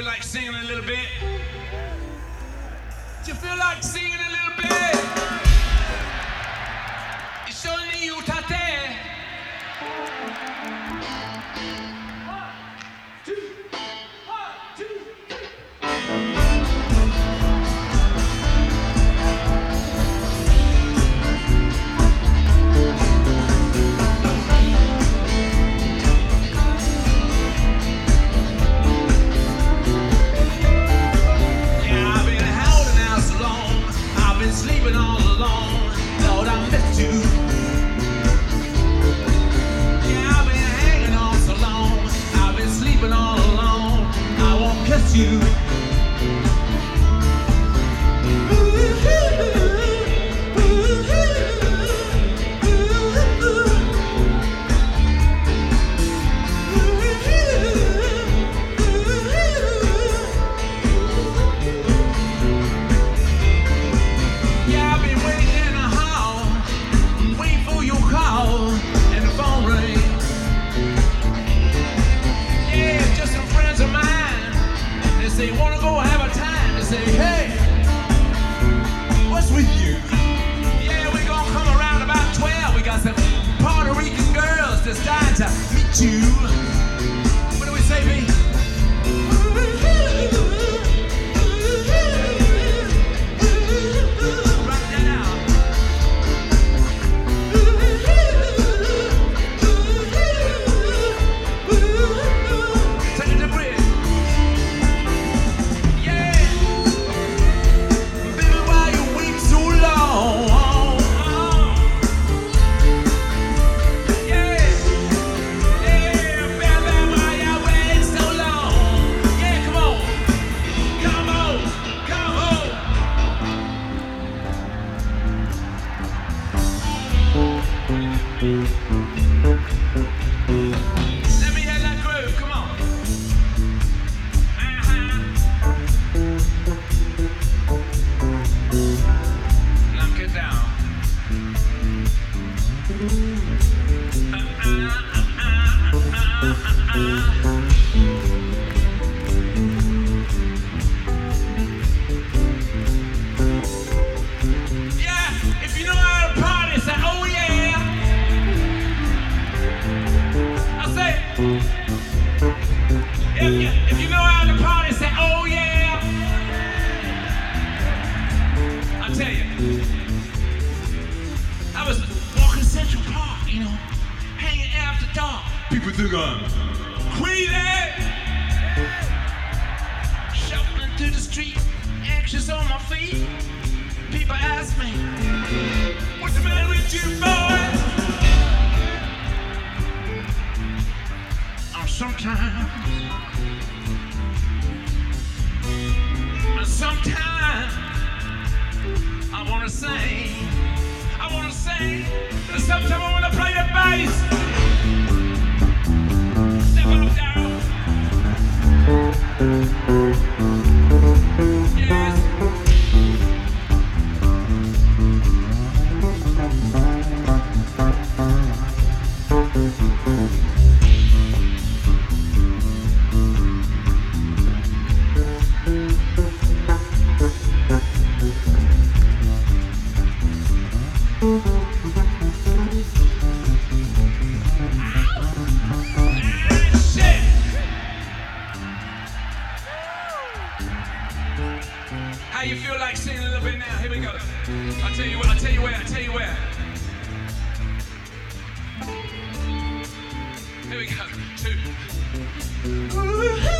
feel like singing a little bit? Do you feel like singing a little bit? Meet you. Instagram. Queen. Shuffling through the street, anxious on my feet. People ask me, What's the matter with you, boy? I'm sometimes. Sometimes I wanna sing, I wanna sing, sometimes I wanna play the bass. how you feel like singing a little bit now? Here we go. I'll tell you where, I'll tell you where, I'll tell you where. Here we go. Two.